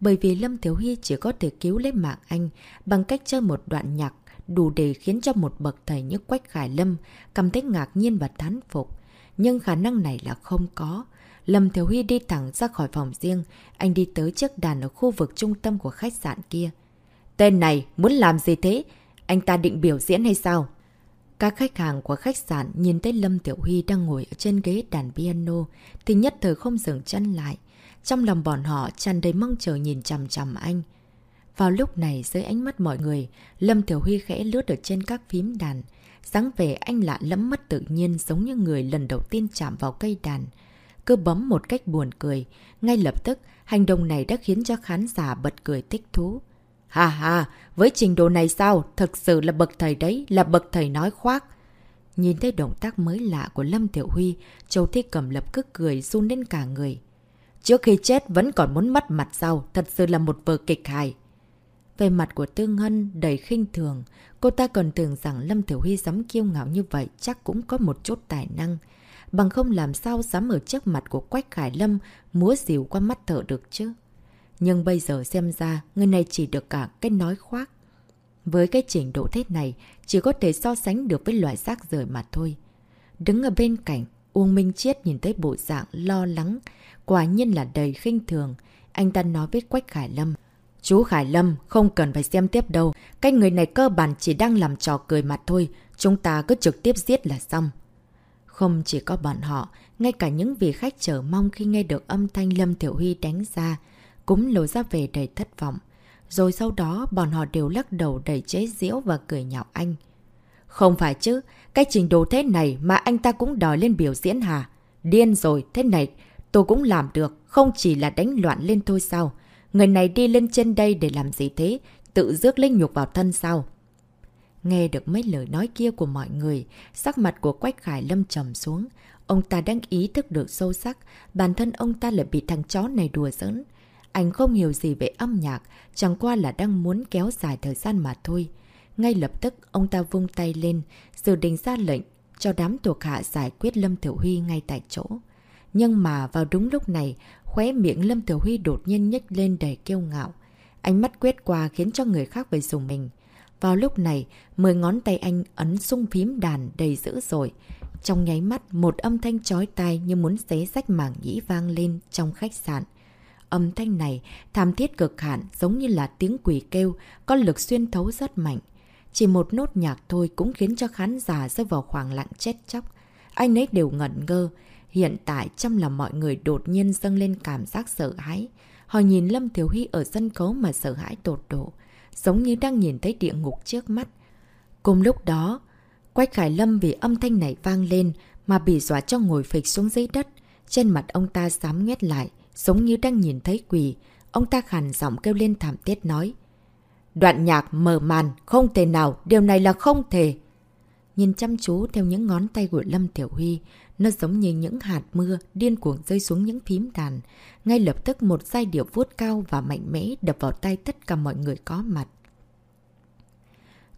Bởi vì Lâm Tiểu Huy chỉ có thể cứu lấy mạng anh bằng cách chơi một đoạn nhạc đủ để khiến cho một bậc thầy như Quách Khải Lâm cảm thấy ngạc nhiên và thán phục. Nhưng khả năng này là không có. Lâm Thiếu Huy đi thẳng ra khỏi phòng riêng, anh đi tới chiếc đàn ở khu vực trung tâm của khách sạn kia. Tên này muốn làm gì thế? Anh ta định biểu diễn hay sao? Các khách hàng của khách sạn nhìn thấy Lâm Tiểu Huy đang ngồi ở trên ghế đàn piano thì nhất thời không dừng chân lại. Trong lòng bọn họ tràn đầy mong chờ nhìn chằm chằm anh. Vào lúc này dưới ánh mắt mọi người, Lâm Tiểu Huy khẽ lướt ở trên các phím đàn sáng về anh lạ lẫm mất tự nhiên giống như người lần đầu tiên chạm vào cây đàn. Cứ bấm một cách buồn cười. Ngay lập tức, hành động này đã khiến cho khán giả bật cười thích thú. Hà hà, với trình độ này sao? thật sự là bậc thầy đấy, là bậc thầy nói khoác. Nhìn thấy động tác mới lạ của Lâm Tiểu Huy, Châu Thi Cầm lập cứ cười run lên cả người. Trước khi chết vẫn còn muốn mất mặt sao, thật sự là một vở kịch hài. Về mặt của Tương Hân đầy khinh thường, cô ta còn tưởng rằng Lâm Tiểu Huy dám kiêu ngạo như vậy chắc cũng có một chút tài năng. Bằng không làm sao dám ở trước mặt của Quách Khải Lâm múa dìu qua mắt thở được chứ. Nhưng bây giờ xem ra, người này chỉ được cả cái nói khoác. Với cái trình độ thế này, chỉ có thể so sánh được với loại rác rời mà thôi. Đứng ở bên cạnh, Uông Minh Chiết nhìn thấy bộ dạng lo lắng, quả nhiên là đầy khinh thường. Anh ta nói với Quách Khải Lâm. Chú Khải Lâm, không cần phải xem tiếp đâu. Cái người này cơ bản chỉ đang làm trò cười mặt thôi. Chúng ta cứ trực tiếp giết là xong. Không chỉ có bọn họ, ngay cả những vị khách chờ mong khi nghe được âm thanh Lâm Tiểu Huy đánh ra, cũng lối ra về đầy thất vọng. Rồi sau đó bọn họ đều lắc đầu đầy chế giễu và cười nhạo anh. Không phải chứ, cái trình độ thế này mà anh ta cũng đòi lên biểu diễn hả? Điên rồi, thế này tôi cũng làm được, không chỉ là đánh loạn lên thôi sao? Người này đi lên trên đây để làm gì thế? Tự rước linh nhục vào thân sao? Nghe được mấy lời nói kia của mọi người, sắc mặt của Quách Khải Lâm trầm xuống. Ông ta đang ý thức được sâu sắc, bản thân ông ta lại bị thằng chó này đùa giỡn. Anh không hiểu gì về âm nhạc, chẳng qua là đang muốn kéo dài thời gian mà thôi. Ngay lập tức, ông ta vung tay lên, dự định ra lệnh cho đám thuộc hạ giải quyết Lâm Tiểu Huy ngay tại chỗ. Nhưng mà vào đúng lúc này, khóe miệng Lâm Tiểu Huy đột nhiên nhếch lên đầy kiêu ngạo. Ánh mắt quét qua khiến cho người khác phải dùng mình. Vào lúc này, mười ngón tay anh ấn sung phím đàn đầy dữ dội. Trong nháy mắt, một âm thanh chói tai như muốn xé rách mảng nhĩ vang lên trong khách sạn. Âm thanh này, tham thiết cực hạn giống như là tiếng quỷ kêu, có lực xuyên thấu rất mạnh. Chỉ một nốt nhạc thôi cũng khiến cho khán giả rơi vào khoảng lặng chết chóc. Anh ấy đều ngẩn ngơ. Hiện tại trong lòng mọi người đột nhiên dâng lên cảm giác sợ hãi. Họ nhìn Lâm Thiếu Huy ở sân khấu mà sợ hãi tột độ. Giống như đang nhìn thấy địa ngục trước mắt. Cùng lúc đó, Quách Khải Lâm vì âm thanh này vang lên mà bị dọa cho ngồi phịch xuống dưới đất. Trên mặt ông ta dám nguyết lại, giống như đang nhìn thấy quỷ. Ông ta khàn giọng kêu lên thảm tiết nói. Đoạn nhạc mở màn, không thể nào, điều này là không thể. Nhìn chăm chú theo những ngón tay của Lâm Tiểu Huy, nó giống như những hạt mưa điên cuồng rơi xuống những phím đàn. Ngay lập tức một giai điệu vuốt cao và mạnh mẽ đập vào tay tất cả mọi người có mặt.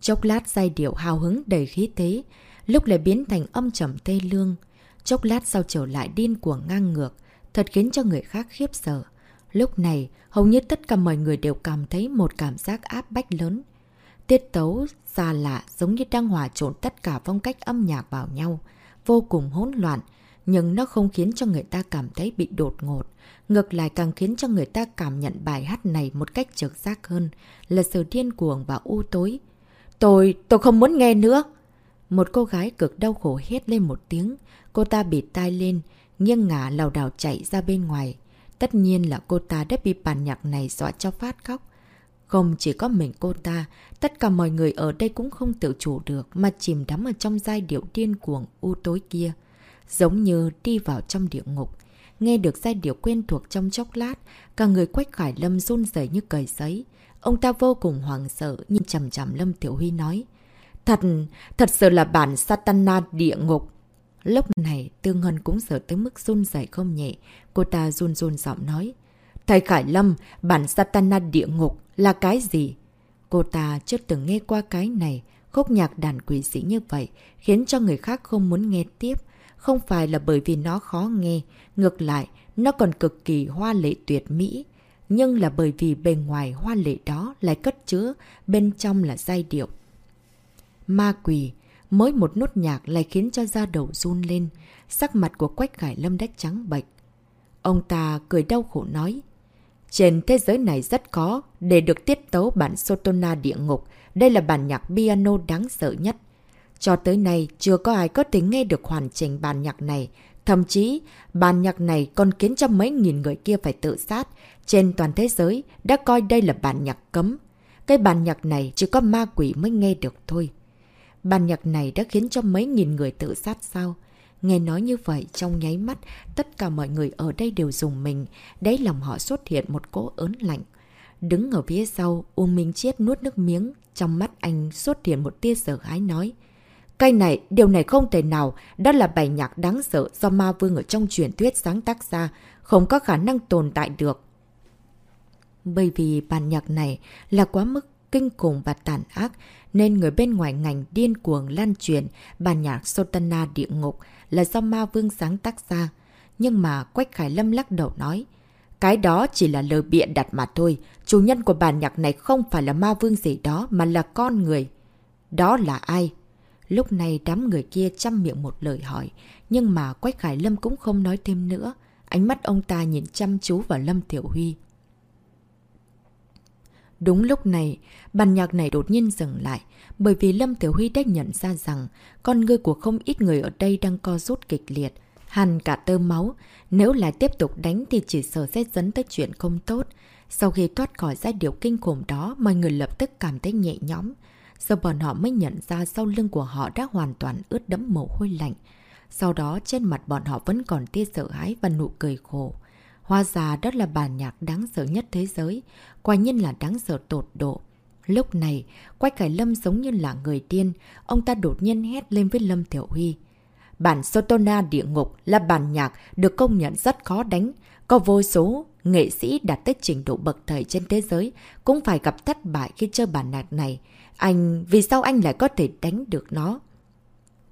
Chốc lát giai điệu hào hứng đầy khí thế, lúc lại biến thành âm trầm tê lương. Chốc lát sau trở lại điên cuồng ngang ngược, thật khiến cho người khác khiếp sợ. Lúc này, hầu như tất cả mọi người đều cảm thấy một cảm giác áp bách lớn. Tiết tấu xa lạ giống như đang hòa trộn tất cả phong cách âm nhạc vào nhau, vô cùng hỗn loạn, nhưng nó không khiến cho người ta cảm thấy bị đột ngột. Ngược lại càng khiến cho người ta cảm nhận bài hát này một cách trực giác hơn, là sự điên cuồng và u tối. Tôi, tôi không muốn nghe nữa! Một cô gái cực đau khổ hét lên một tiếng, cô ta bị tai lên, nghiêng ngả lào đảo chạy ra bên ngoài. Tất nhiên là cô ta đã bị bản nhạc này dọa cho phát khóc. Không chỉ có mình cô ta, tất cả mọi người ở đây cũng không tự chủ được mà chìm đắm ở trong giai điệu điên cuồng u tối kia. Giống như đi vào trong địa ngục. Nghe được giai điệu quen thuộc trong chốc lát, cả người Quách Khải Lâm run rẩy như cầy giấy. Ông ta vô cùng hoàng sợ nhưng chầm chầm Lâm Tiểu Huy nói. Thật, thật sự là bản Satana địa ngục. Lúc này, Tương hân cũng sợ tới mức run rẩy không nhẹ. Cô ta run run giọng nói. Thầy Khải Lâm, bản Satana địa ngục là cái gì? Cô ta chưa từng nghe qua cái này. Khúc nhạc đàn quỷ sĩ như vậy khiến cho người khác không muốn nghe tiếp. Không phải là bởi vì nó khó nghe. Ngược lại, nó còn cực kỳ hoa lệ tuyệt mỹ. Nhưng là bởi vì bề ngoài hoa lệ đó lại cất chứa, bên trong là giai điệu. Ma quỷ, Mới một nốt nhạc lại khiến cho da đầu run lên, sắc mặt của Quách Khải Lâm đã trắng bệch. Ông ta cười đau khổ nói, trên thế giới này rất khó để được tiết tấu bản Sotona địa ngục, đây là bản nhạc piano đáng sợ nhất. Cho tới nay, chưa có ai có thể nghe được hoàn chỉnh bản nhạc này. Thậm chí, bản nhạc này còn khiến cho mấy nghìn người kia phải tự sát. Trên toàn thế giới, đã coi đây là bản nhạc cấm. Cái bản nhạc này chỉ có ma quỷ mới nghe được thôi. Bản nhạc này đã khiến cho mấy nghìn người tự sát sao? Nghe nói như vậy, trong nháy mắt, tất cả mọi người ở đây đều dùng mình, đáy lòng họ xuất hiện một cỗ ớn lạnh. Đứng ở phía sau, Uông Minh Chiết nuốt nước miếng, trong mắt anh xuất hiện một tia sợ hãi nói. Cái này, điều này không thể nào, đó là bài nhạc đáng sợ do ma vương ở trong truyền thuyết sáng tác ra, không có khả năng tồn tại được. Bởi vì bản nhạc này là quá mức kinh khủng và tàn ác, nên người bên ngoài ngành điên cuồng lan truyền bản nhạc Sotana địa ngục là do ma vương sáng tác ra. Nhưng mà Quách Khải Lâm lắc đầu nói, cái đó chỉ là lời biện đặt mà thôi, chủ nhân của bản nhạc này không phải là ma vương gì đó mà là con người. Đó là ai? Lúc này đám người kia chăm miệng một lời hỏi, nhưng mà Quách Khải Lâm cũng không nói thêm nữa. Ánh mắt ông ta nhìn chăm chú vào Lâm Tiểu Huy. Đúng lúc này, bàn nhạc này đột nhiên dừng lại, bởi vì Lâm thiếu Huy đã nhận ra rằng con người của không ít người ở đây đang co rút kịch liệt, hằn cả tơ máu. Nếu lại tiếp tục đánh thì chỉ sợ sẽ dẫn tới chuyện không tốt. Sau khi thoát khỏi giai điệu kinh khủng đó, mọi người lập tức cảm thấy nhẹ nhõm. Giờ bọn họ mới nhận ra sau lưng của họ đã hoàn toàn ướt đẫm mồ hôi lạnh. Sau đó trên mặt bọn họ vẫn còn tia sợ hãi và nụ cười khổ. Hoa già đó là bản nhạc đáng sợ nhất thế giới, quả nhiên là đáng sợ tột độ. Lúc này, Quách Cải Lâm giống như là người điên, ông ta đột nhiên hét lên với Lâm Thiểu Huy. Bản Sotona địa ngục là bản nhạc được công nhận rất khó đánh, có vô số nghệ sĩ đạt tới trình độ bậc thầy trên thế giới cũng phải gặp thất bại khi chơi bản nhạc này. Anh... Vì sao anh lại có thể đánh được nó?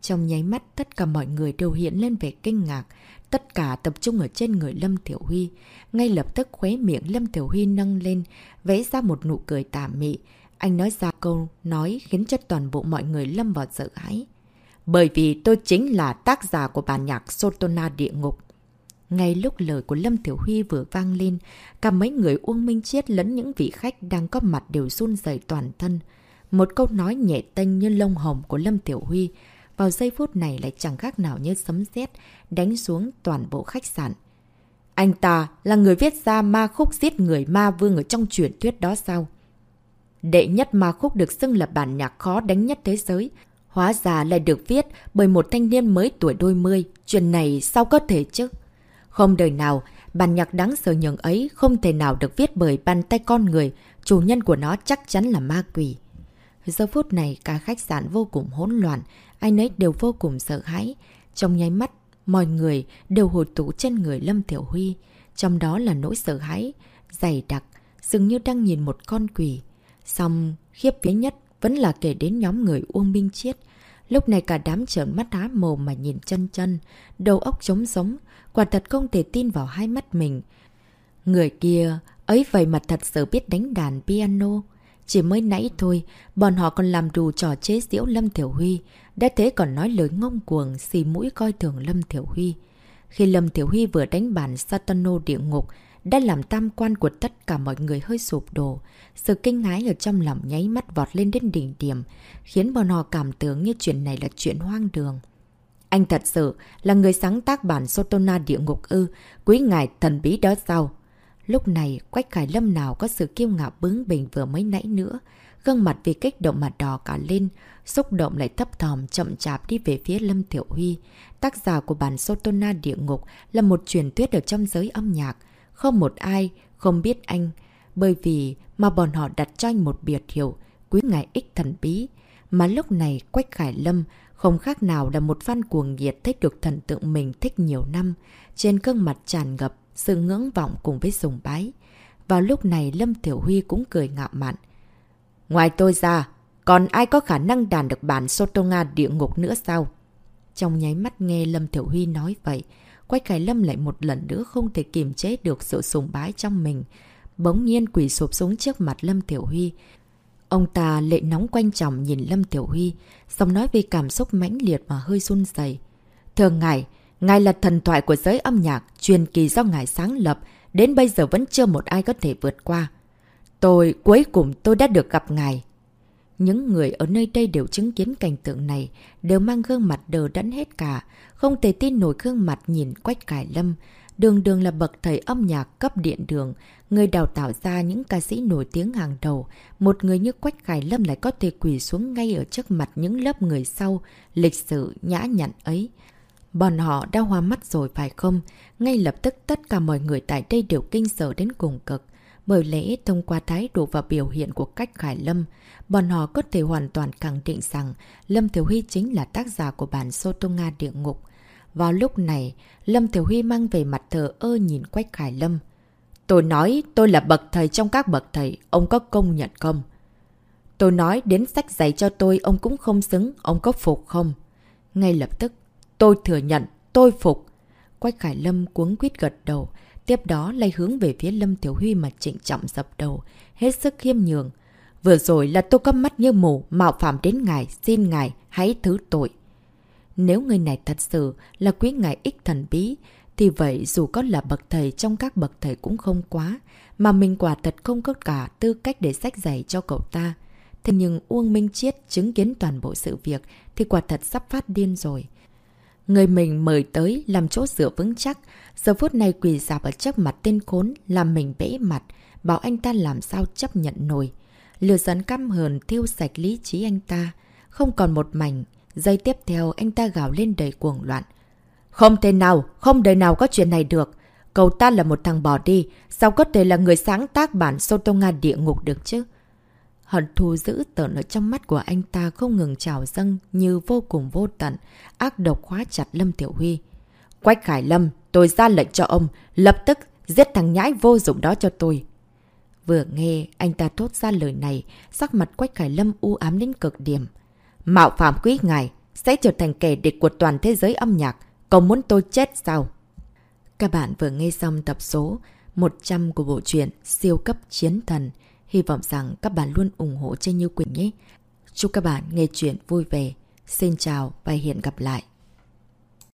Trong nháy mắt, tất cả mọi người đều hiện lên vẻ kinh ngạc. Tất cả tập trung ở trên người Lâm Tiểu Huy. Ngay lập tức khóe miệng Lâm Tiểu Huy nâng lên, vẽ ra một nụ cười tà mị. Anh nói ra câu nói khiến cho toàn bộ mọi người lâm vào sợ hãi. Bởi vì tôi chính là tác giả của bản nhạc Sotona Địa Ngục. Ngay lúc lời của Lâm Tiểu Huy vừa vang lên, cả mấy người Uông Minh Chiết lẫn những vị khách đang có mặt đều run rẩy toàn thân. Một câu nói nhẹ tênh như lông hồng của Lâm Tiểu Huy vào giây phút này lại chẳng khác nào như sấm sét đánh xuống toàn bộ khách sạn. Anh ta là người viết ra ma khúc giết người ma vương ở trong truyền thuyết đó sao? Đệ nhất ma khúc được xưng là bản nhạc khó đánh nhất thế giới. Hóa ra lại được viết bởi một thanh niên mới tuổi đôi mươi. Chuyện này sao có thể chứ? Không đời nào, bản nhạc đáng sợ nhường ấy không thể nào được viết bởi bàn tay con người. Chủ nhân của nó chắc chắn là ma quỷ. Giờ phút này, cả khách sạn vô cùng hỗn loạn. Ai nấy đều vô cùng sợ hãi. Trong nháy mắt, mọi người đều hồi tụ trên người Lâm Thiểu Huy. Trong đó là nỗi sợ hãi, dày đặc, dường như đang nhìn một con quỷ. Xong, khiếp vía nhất vẫn là kể đến nhóm người Uông Minh Chiết. Lúc này cả đám trợn mắt há mồm mà nhìn chân chân, đầu óc trống sống, quả thật không thể tin vào hai mắt mình. Người kia, ấy vậy mà thật sự biết đánh đàn piano. Chỉ mới nãy thôi, bọn họ còn làm đủ trò chế diễu Lâm Thiểu Huy, đã thế còn nói lời ngông cuồng, xì mũi coi thường Lâm Thiểu Huy. Khi Lâm Thiểu Huy vừa đánh bản Satano địa ngục, đã làm tam quan của tất cả mọi người hơi sụp đổ. Sự kinh ngái ở trong lòng nháy mắt vọt lên đến đỉnh điểm, khiến bọn họ cảm tưởng như chuyện này là chuyện hoang đường. Anh thật sự là người sáng tác bản Sotona địa ngục ư, quý ngài thần bí đó sao? Lúc này, Quách Khải Lâm nào có sự kiêu ngạo bướng bỉnh vừa mới nãy nữa. Gương mặt vì kích động mặt đỏ cả lên, xúc động lại thấp thòm chậm chạp đi về phía Lâm Thiểu Huy. Tác giả của bản Sotona địa ngục là một truyền thuyết ở trong giới âm nhạc. Không một ai không biết anh, bởi vì mà bọn họ đặt cho anh một biệt hiệu, quý ngài ích thần bí. Mà lúc này Quách Khải Lâm không khác nào là một fan cuồng nhiệt thích được thần tượng mình thích nhiều năm. Trên gương mặt tràn ngập, sự ngưỡng vọng cùng với sùng bái. Vào lúc này Lâm Tiểu Huy cũng cười ngạo mạn. Ngoài tôi ra, còn ai có khả năng đàn được bản Sotonga địa ngục nữa sao? Trong nháy mắt nghe Lâm Tiểu Huy nói vậy, Quách Khải Lâm lại một lần nữa không thể kiềm chế được sự sùng bái trong mình. Bỗng nhiên quỷ sụp xuống trước mặt Lâm Tiểu Huy. Ông ta lệ nóng quanh chồng nhìn Lâm Tiểu Huy, xong nói về cảm xúc mãnh liệt mà hơi run dày. Thường ngày ngài là thần thoại của giới âm nhạc, truyền kỳ do ngài sáng lập, đến bây giờ vẫn chưa một ai có thể vượt qua. Tôi, cuối cùng tôi đã được gặp ngài. Những người ở nơi đây đều chứng kiến cảnh tượng này, đều mang gương mặt đờ đẫn hết cả, không thể tin nổi gương mặt nhìn Quách Cải Lâm. Đường đường là bậc thầy âm nhạc cấp điện đường, người đào tạo ra những ca sĩ nổi tiếng hàng đầu. Một người như Quách Cải Lâm lại có thể quỳ xuống ngay ở trước mặt những lớp người sau, lịch sử nhã nhặn ấy. Bọn họ đã hoa mắt rồi phải không? Ngay lập tức tất cả mọi người tại đây đều kinh sợ đến cùng cực. Bởi lẽ thông qua thái độ và biểu hiện của cách Khải Lâm, bọn họ có thể hoàn toàn khẳng định rằng Lâm Thiểu Huy chính là tác giả của bản Sotonga Địa Ngục. Vào lúc này, Lâm Thiểu Huy mang về mặt thờ ơ nhìn Quách Khải Lâm. Tôi nói tôi là bậc thầy trong các bậc thầy, ông có công nhận không? Tôi nói đến sách dạy cho tôi ông cũng không xứng, ông có phục không? Ngay lập tức, tôi thừa nhận, tôi phục. Quách Khải Lâm cuống quýt gật đầu, Tiếp đó lay hướng về phía Lâm Tiểu Huy mà trịnh trọng dập đầu, hết sức khiêm nhường. Vừa rồi là tôi có mắt như mù, mạo phạm đến ngài, xin ngài, hãy thứ tội. Nếu người này thật sự là quý ngài ích thần bí, thì vậy dù có là bậc thầy trong các bậc thầy cũng không quá, mà mình quả thật không có cả tư cách để sách giày cho cậu ta. Thế nhưng Uông Minh Chiết chứng kiến toàn bộ sự việc thì quả thật sắp phát điên rồi. Người mình mời tới làm chỗ dựa vững chắc, giờ phút này quỳ dạp ở trước mặt tên khốn, làm mình bể mặt, bảo anh ta làm sao chấp nhận nổi. Lừa dẫn căm hờn thiêu sạch lý trí anh ta, không còn một mảnh. Giây tiếp theo anh ta gào lên đầy cuồng loạn. Không thể nào, không đời nào có chuyện này được. Cậu ta là một thằng bỏ đi, sao có thể là người sáng tác bản Sotonga địa ngục được chứ? Hận thù dữ tợn ở trong mắt của anh ta không ngừng trào dâng như vô cùng vô tận, ác độc khóa chặt Lâm Tiểu Huy. Quách Khải Lâm, tôi ra lệnh cho ông, lập tức giết thằng nhãi vô dụng đó cho tôi. Vừa nghe anh ta thốt ra lời này, sắc mặt Quách Khải Lâm u ám đến cực điểm. Mạo phạm quý ngài sẽ trở thành kẻ địch của toàn thế giới âm nhạc. Cậu muốn tôi chết sao? Các bạn vừa nghe xong tập số 100 của bộ truyện Siêu cấp chiến thần. Hy vọng rằng các bạn luôn ủng hộ tranh Như Quỳnh nhé. Chúc các bạn nghe chuyện vui vẻ. Xin chào và hẹn gặp lại.